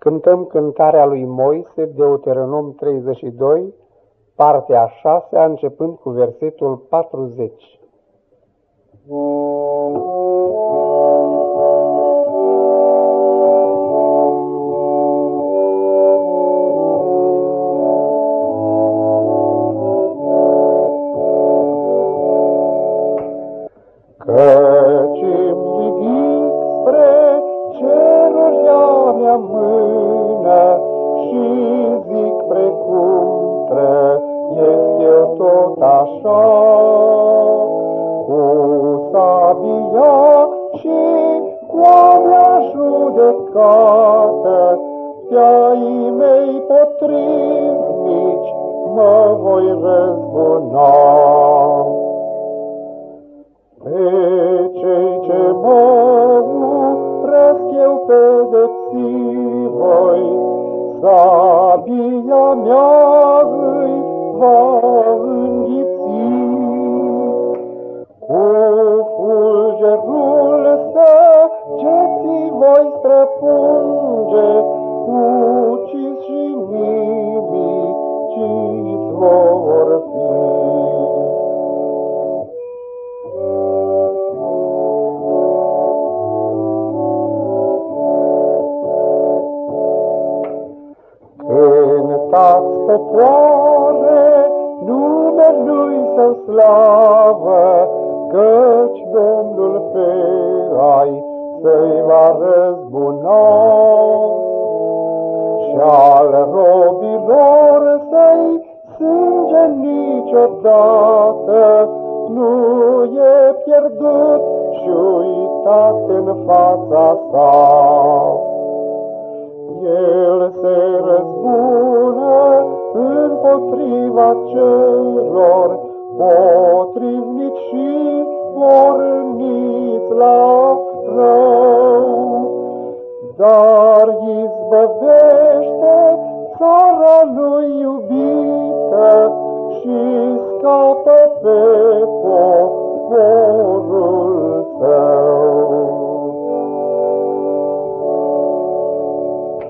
Cântăm cântarea lui Moise, Deuteronom 32, partea a șasea, începând cu versetul 40. Tot așa, cu sabia și cu a mea judecată, pe-ai mei potrivnici mă voi răzbuna. Sabia mea îi va înghiți. Cu fulgerul săgeții voi străpunge, ucis și nimiciți vor fi. Cântați popoare, lui să slavă, căci Domnul pe ai să-i va răzbuna. Și al robilor să-i sânge niciodată, nu e pierdut și uitat în fața sa. El se răzbună împotriva celor potrivnici și porniți la rău. Dar izbăvește